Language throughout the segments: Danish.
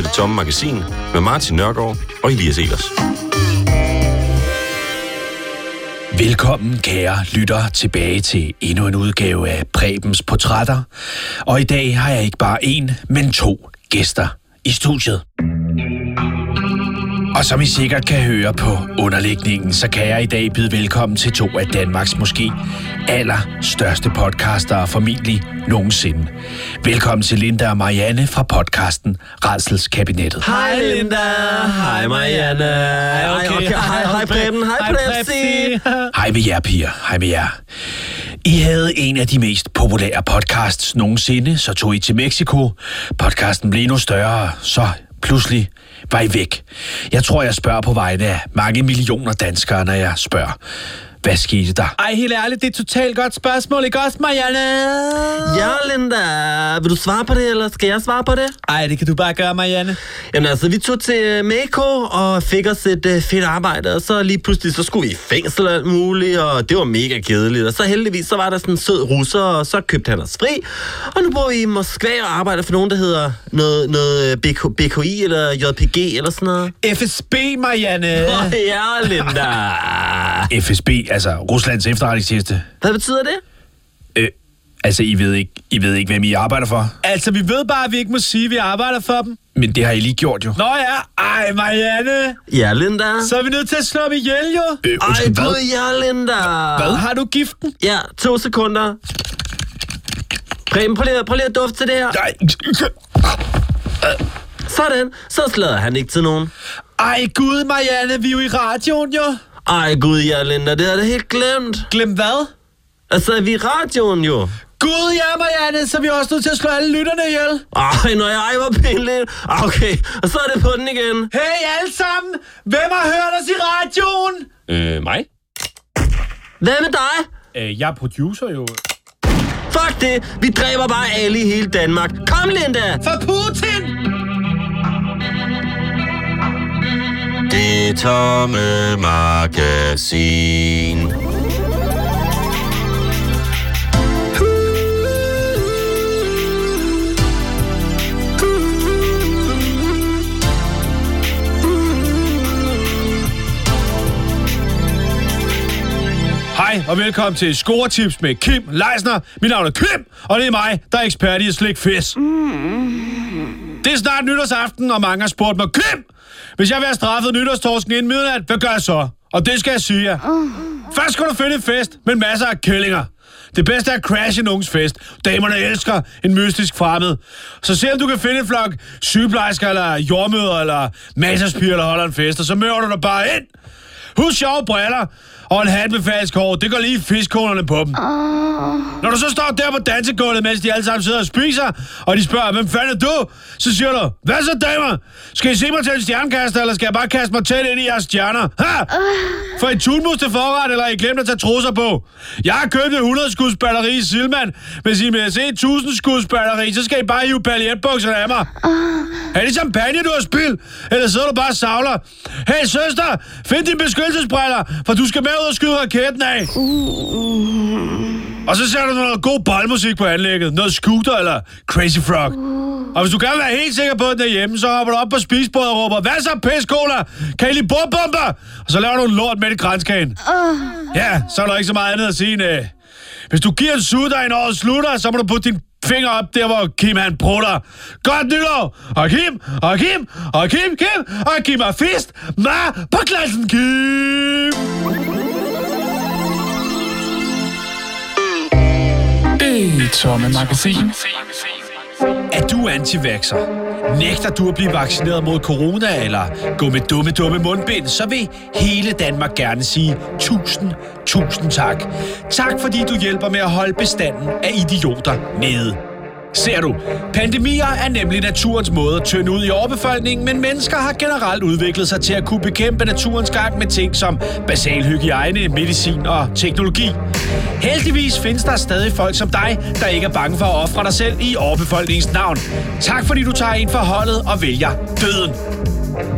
til Det Tomme Magasin med Martin Nørgaard og Elias Elers. Velkommen, kære lytter, tilbage til endnu en udgave af Prebens Portrætter. Og i dag har jeg ikke bare en, men to gæster i studiet. Og som I sikkert kan høre på underlægningen, så kan jeg i dag byde velkommen til to af Danmarks måske allerstørste podcaster formentlig nogensinde. Velkommen til Linda og Marianne fra podcasten Redselskabinettet. Hej Linda. Hej Marianne. Hej, okay. okay. Hej, hej Preben. Hej Prepsi. Hej med jer, piger. Hej med jer. I havde en af de mest populære podcasts nogensinde, så tog I til Mexico. Podcasten blev endnu større, så pludselig var I væk. Jeg tror, jeg spørger på vegne af mange millioner danskere, når jeg spørger. Hvad skete der? Ej, helt ærligt, det er et totalt godt spørgsmål, ikke også, Marianne? Ja, Linda. Vil du svare på det, eller skal jeg svare på det? Ej, det kan du bare gøre, Marianne. Jamen altså, vi tog til Mexico og fik os et uh, fedt arbejde, og så lige pludselig, så skulle vi i fængsel og alt muligt, og det var mega kedeligt. Og så heldigvis, så var der sådan en sød russer, og så købte han os fri. Og nu bor vi i Moskva og arbejder for nogen, der hedder noget, noget BK, BKI eller JPG eller sådan noget. FSB, Marianne. Oh, ja, Linda. FSB, altså Ruslands efterretningstjeneste. Hvad betyder det? Øh, altså, I ved, ikke, I ved ikke, hvem I arbejder for. Altså, vi ved bare, at vi ikke må sige, at vi arbejder for dem. Men det har I lige gjort jo. Nå ja, ej, Marianne. Ja, Linda. Så er vi nødt til at slå dem ihjel, jo. Øh, Ej, undskyld, hvad? gud, ja, Linda. Hvad? Har du giften? Ja, to sekunder. Preben, prøv lige, prøv lige at dufte til det her. Nej. Sådan, så slader han ikke til nogen. Ej, gud, Marianne, vi er jo i radioen, jo. Ej, gud, ja, Linda, det har jeg helt glemt. Glem hvad? Altså, vi er radioen jo. Gud, ja, Marianne, så er vi også nødt til at slå alle lytterne ihjel. Ej, når jeg var pinligt. Okay, og så er det på den igen. Hey, alle sammen! Hvem har hørt os i radioen? Øh, mig? Hvad med dig? Øh, jeg er producer jo. Fuck det, vi dræber bare alle i hele Danmark. Kom, Linda! For Putin! Det Tomme Magasin. Hej og velkommen til Scoretips med Kim Leisner. Mit navn er Kim, og det er mig, der er ekspert i at slikke fisk. Det er snart nytårsaften, og mange har spurgt mig, Kim, hvis jeg vil have straffet nytårstorsken inden midnat, hvad gør jeg så? Og det skal jeg sige jer. Først skal du finde en fest med masser af kællinger. Det bedste er at crashe en unges fest. Damerne elsker en mystisk fremmed. Så se om du kan finde en flok sygeplejersker, eller jordmøder, eller maserspiger, der holder en fest, og så møder du dig bare ind. Husk sjove briller og en hat med falsk hår. Det går lige i fiskkonerne på dem. Når du så står der på dansegulvet, mens de alle sammen sidder og spiser, og de spørger, hvem fanden er du? Så siger du, hvad så damer? Skal I se mig til en stjernekaster, eller skal jeg bare kaste mig tæt ind i jeres stjerner? Ha! For en tunmus til forret, eller I glemt at tage trusser på? Jeg har købt et 100 skuds batteri i Silman. Hvis I vil se 1000 skuds batteri, så skal I bare hive paljetbukserne af mig. Er det champagne, du har spildt? Eller sidder du bare og savler? Hey søster, find dine beskyttelsesbriller, for du skal med ud og skyde raketten af. Og så ser du noget god boldmusik på anlægget. Noget scooter eller Crazy Frog. Og hvis du gerne vil være helt sikker på, at den er hjemme, så hopper du op på spisbordet og råber, hvad så, pis, cola? Kan I lide bordbomber? Og så laver du en lort med i grænskagen. Ja, så er der ikke så meget andet at sige, næ. Hvis du giver en sutter en året slutter, så må du putte din finger op der, hvor Kim han prutter. Godt nytår! Og Kim, og Kim, og Kim, Kim, og Kim er fist. Ma på klassen, Kim! Det tomme magasin. Er du antivaxer? Nægter du at blive vaccineret mod corona, eller gå med dumme, dumme mundbind, så vil hele Danmark gerne sige tusind, tusind tak. Tak fordi du hjælper med at holde bestanden af idioter nede. Ser du, pandemier er nemlig naturens måde at tynde ud i overbefolkningen, men mennesker har generelt udviklet sig til at kunne bekæmpe naturens gang med ting som basal hygiejne, medicin og teknologi. Heldigvis findes der stadig folk som dig, der ikke er bange for at ofre dig selv i overbefolkningens navn. Tak fordi du tager ind for holdet og vælger døden.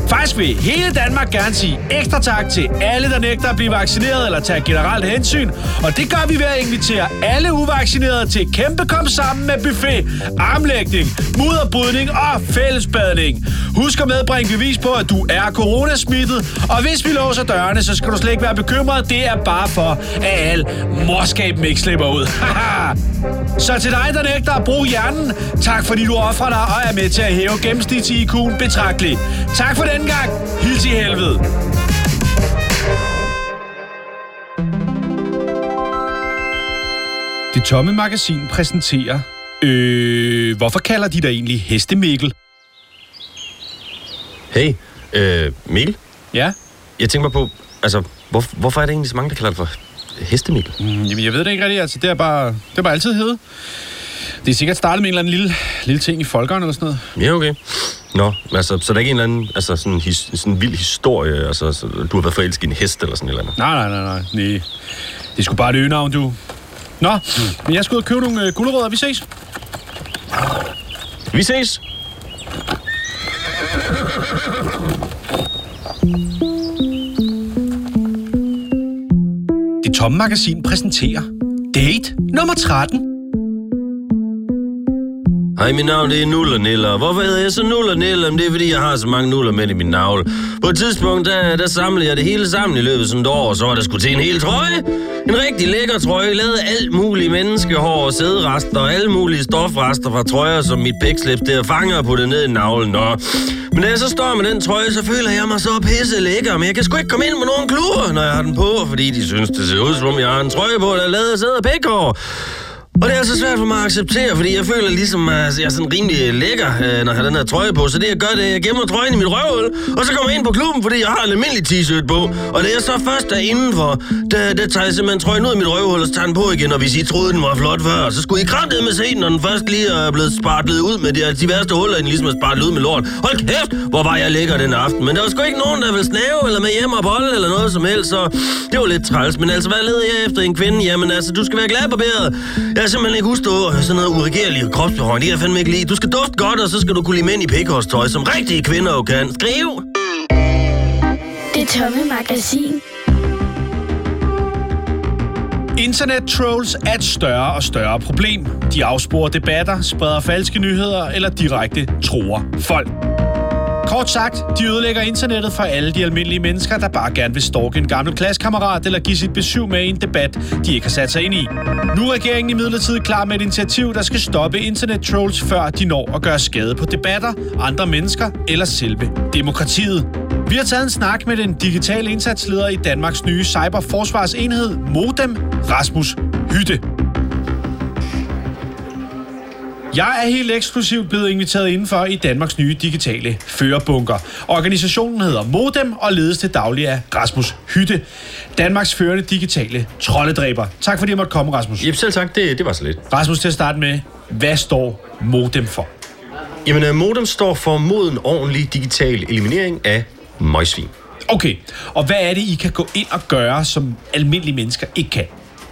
Faktisk vil hele Danmark gerne sige ekstra tak til alle, der nægter at blive vaccineret eller tage generelt hensyn. Og det gør vi ved at invitere alle uvaccinerede til kæmpe kom sammen med buffet, armlægning, mudderbrydning og fællesbadning. Husk at medbringe bevis på, at du er coronasmittet. Og hvis vi låser dørene, så skal du slet ikke være bekymret. Det er bare for, at al morskaben ikke slipper ud. så til dig, der nægter at bruge hjernen, tak fordi du offrer dig og er med til at hæve gennemsnits-IQ'en betragteligt. Tak for det gang. Hils i helvede. Det tomme magasin præsenterer... Øh, hvorfor kalder de dig egentlig Hestemikkel? Hey, øh, Mikkel, Ja? jeg tænker mig på, altså, hvor, hvorfor er det egentlig så mange, der kalder det for hestemikkel? Mm, jamen, jeg ved det ikke rigtigt. Altså, det er bare, det er bare altid hed. Det er sikkert startet med en eller anden lille, lille ting i folkeren eller sådan noget. Ja, okay. Nå, altså, så der er ikke en eller anden, altså sådan en his, sådan en vild historie, altså, så, du har været forelsket i en hest eller sådan et eller andet. Nej, nej, nej, nej. nej. Det er sgu bare et øgenavn, du. Nå, men jeg skal ud og købe nogle øh, gulerødder. Vi ses. Vi ses! Det tomme magasin præsenterer Date nummer 13. Hej, mit navn det er Nuller Niller. Hvorfor hedder jeg så Nuller Niller? Jamen, det er fordi, jeg har så mange nuller med i min navle. På et tidspunkt, der, der samlede jeg det hele sammen i løbet af sådan et år, og så var der skulle til en hel trøje. En rigtig lækker trøje, lavet af alt muligt menneskehår og sæderester og alle mulige stofrester fra trøjer, som mit pækslips der fanger på det ned i navlen. Og... Men da jeg så står med den trøje, så føler jeg mig så pisse lækker, men jeg kan sgu ikke komme ind med nogen kluer, når jeg har den på, fordi de synes, det ser ud som om jeg har en trøje på, der er lavet af sæder og pækhår. Og det er så svært for mig at acceptere, fordi jeg føler ligesom, at jeg er sådan rimelig lækker, øh, når jeg har den her trøje på. Så det jeg gør, det er, at jeg gemmer trøjen i mit røvhul, og så kommer jeg ind på klubben, fordi jeg har en almindelig t-shirt på. Og det er så først der indenfor, der, der tager jeg simpelthen trøjen ud af mit røvhul, og tager den på igen. Og hvis I troede, den var flot før, så skulle I kraftedeme med se den, når den først lige er blevet spartlet ud med de, de værste huller, end ligesom er spartlet ud med lort. Hold kæft, hvor var jeg lækker den aften. Men der var sgu ikke nogen, der ville snave eller med hjem og bolle eller noget som helst, så det var lidt træls. Men altså, hvad leder jeg efter en kvinde? Jamen altså, du skal være glad på bæret. Jeg simpelthen ikke udstå sådan noget uregerligt kropsbehøjning. Det kan jeg fandme ikke lide. Du skal dufte godt, og så skal du kunne lide mænd i pikhårstøj, som rigtige kvinder jo kan. Skriv! Det tomme magasin. Internet trolls er et større og større problem. De afsporer debatter, spreder falske nyheder eller direkte tror folk. Kort sagt, de ødelægger internettet for alle de almindelige mennesker, der bare gerne vil stalke en gammel klassekammerat eller give sit besøg med i en debat, de ikke har sat sig ind i. Nu er regeringen i midlertid klar med et initiativ, der skal stoppe internet-trolls, før de når at gøre skade på debatter, andre mennesker eller selve demokratiet. Vi har taget en snak med den digitale indsatsleder i Danmarks nye cyberforsvarsenhed, Modem, Rasmus Hytte. Jeg er helt eksklusivt blevet inviteret indenfor i Danmarks nye digitale førerbunker. Organisationen hedder Modem og ledes til daglig af Rasmus Hytte, Danmarks førende digitale troldedræber. Tak fordi jeg måtte komme, Rasmus. Jep, selv tak. Det, det var så lidt. Rasmus, til at starte med, hvad står Modem for? Jamen, uh, modem står for moden ordentlig digital eliminering af møgsvin. Okay, og hvad er det, I kan gå ind og gøre, som almindelige mennesker ikke kan?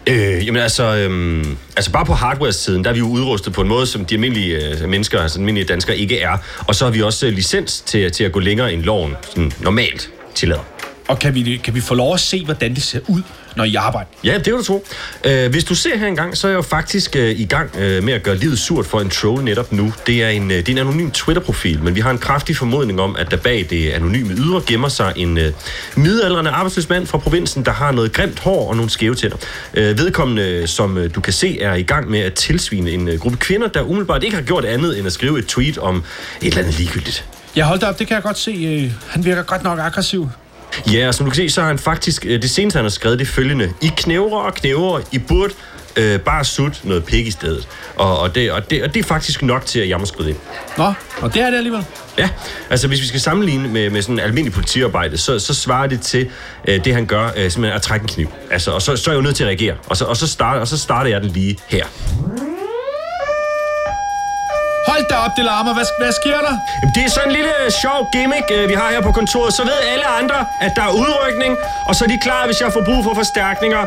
Øh, jamen altså, øhm, altså bare på hardware-siden, der er vi jo udrustet på en måde, som de almindelige øh, mennesker, altså almindelige danskere, ikke er. Og så har vi også øh, licens til, til at gå længere end loven sådan normalt tillader. Og kan vi, kan vi få lov at se, hvordan det ser ud, når I arbejder? Ja, det vil du tro. Øh, hvis du ser her engang, så er jeg jo faktisk øh, i gang øh, med at gøre livet surt for en troll netop nu. Det er en, øh, det er en anonym Twitter-profil, men vi har en kraftig formodning om, at der bag det anonyme ydre gemmer sig en øh, midaldrende arbejdsløs mand fra provinsen, der har noget grimt hår og nogle skæve tænder. Øh, vedkommende, som øh, du kan se, er i gang med at tilsvine en øh, gruppe kvinder, der umiddelbart ikke har gjort andet end at skrive et tweet om et eller andet ligegyldigt. Jeg holdt op, det kan jeg godt se. Øh, Han virker godt nok aggressiv. Ja, og som du kan se, så har han faktisk, øh, det seneste han har skrevet, det følgende. I knævrer og knævrer, I burde øh, bare sut noget pik i stedet. Og, og, det, og, det, og det er faktisk nok til, at jeg må skride ind. Nå, og det er det alligevel. Ja, altså hvis vi skal sammenligne med, med sådan almindelig politiarbejde, så, så svarer det til øh, det, han gør, øh, simpelthen at trække en kniv. Altså, og så, så er jeg jo nødt til at reagere. Og så, og så, starter, og så starter jeg den lige her. Hold da op, det larmer. Hvad, hvad sker der? Jamen, Det er sådan en lille øh, sjov gimmick, øh, vi har her på kontoret. Så ved alle andre, at der er udrykning, og så er de klar, hvis jeg får brug for forstærkninger.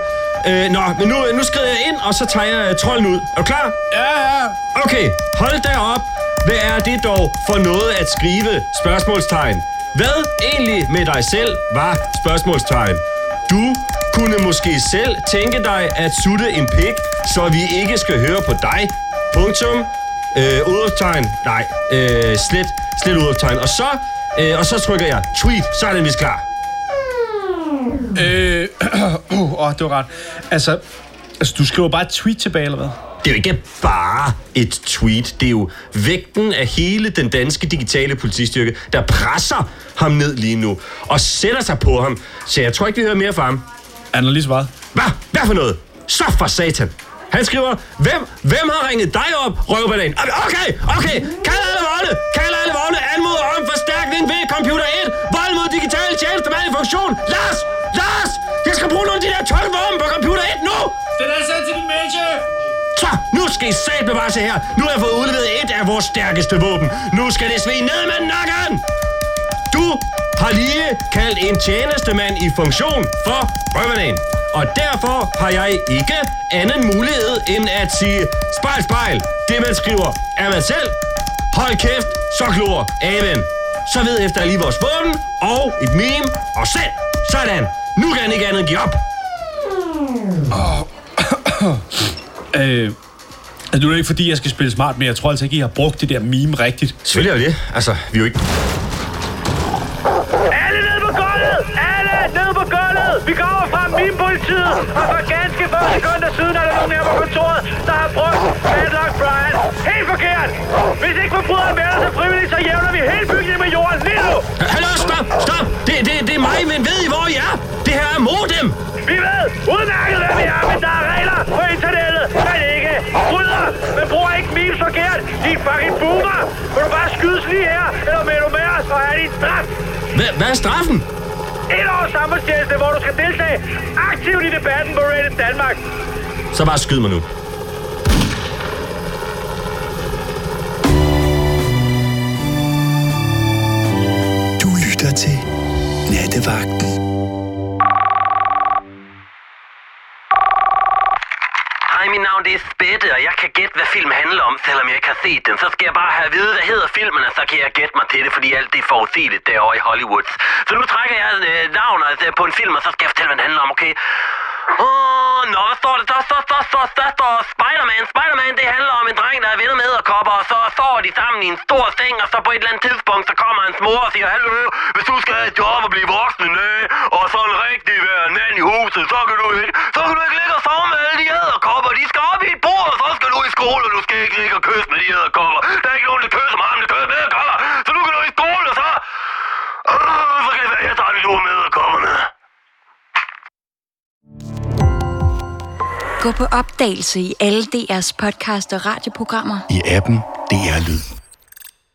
Øh, nå, men nu, nu skrider jeg ind, og så tager jeg øh, trolden ud. Er du klar? Ja, ja. Okay, hold da op. Hvad er det dog for noget at skrive? Spørgsmålstegn. Hvad egentlig med dig selv var spørgsmålstegn. Du kunne måske selv tænke dig at sutte en pik, så vi ikke skal høre på dig. Punktum. Øh, udoptegn. Nej, øh, slet, slet udoptegn. Og så, øh, og så trykker jeg tweet, så er den vist klar. Øh, uh, åh, det var ret. Altså, altså, du skriver bare et tweet tilbage, eller hvad? Det er jo ikke bare et tweet. Det er jo vægten af hele den danske digitale politistyrke, der presser ham ned lige nu og sætter sig på ham. Så jeg tror ikke, vi hører mere fra ham. Han har lige svaret. Hvad? Hvad for noget? Så for satan. Han skriver, hvem, hvem har ringet dig op, røvbanan? Okay, okay, kald alle vogne, kald alle vogne, anmoder om forstærkning ved computer 1, vold mod digitale tjenestemand i funktion. Lars, Lars, jeg skal bruge nogle af de der 12 våben på computer 1 nu. Den er sendt til din mailchef! Så, nu skal I sat bevare sig her. Nu har jeg fået udleveret et af vores stærkeste våben. Nu skal det svige ned med nakken. Du har lige kaldt en tjenestemand i funktion for røverdagen. Og derfor har jeg ikke anden mulighed end at sige, spejl, spejl, det man skriver er man selv. Hold kæft, så glor, amen. Så ved efter lige vores våben og et meme og selv. Sådan. Nu kan han ikke andet give op. Øh, altså, nu er det ikke fordi, jeg skal spille smart, men jeg tror altså ikke, I har brugt det der meme rigtigt. Selvfølgelig er det. Altså, vi er jo ikke... Alle ned på gulvet! Alle ned på gulvet! Vi kommer fra meme-politiet, og for ganske få sekunder siden er der nogen her på kontoret, der har brugt Padlock Brian. Helt forkert! Hvis ikke forbryderen melder sig frivilligt, så jævner vi hele bygningen med jorden lige nu! Hallo, stop, stop! Det, det, det er mig, men ved I, hvor I er? Det her er modem! Vi ved udmærket, hvad vi er, men der er regler på internettet, men ikke bryder. Men bruger ikke memes forkert. Din fucking boomer. Vil du bare skydes lige her, eller vil du med os og have din straf? Hvad, hvad er straffen? Et års samfundstjeneste, hvor du skal deltage aktivt i debatten på Reddit Danmark. Så bare skyd mig nu. Du lytter til Nattevagten. Mit Spætte, og jeg kan gætte, hvad filmen handler om, selvom jeg ikke har set den. Så skal jeg bare have at vide, hvad hedder filmen, og så kan jeg gætte mig til det, fordi alt det er forudsigeligt derovre i Hollywood. Så nu trækker jeg øh, navnet altså, på en film, og så skal jeg fortælle, hvad den handler om, okay? Åh, nå, hvad står det? Der, der, der, der, der står Spider-Man. Spider-Man, det handler om en dreng, der er venner med og kopper, og så sover de sammen i en stor seng, og så på et eller andet tidspunkt, så kommer hans mor og siger, Hallo, hvis du skal have et job og blive voksen, øh, og en rigtig være mand i huset, så kan du ikke, så kan du ikke ligge og sove med alle de æderkopper. De skal op i et bord, og så skal du i skole, du skal ikke ligge og kysse med de æderkopper. Der er ikke nogen, der kysser ham, der kysser med æderkopper. Så nu kan du i skole, og så... Øh, så kan det være, at jeg tager en lur med æderkopperne. Gå på opdagelse i alle DR's podcast og radioprogrammer. I appen DR Lyd.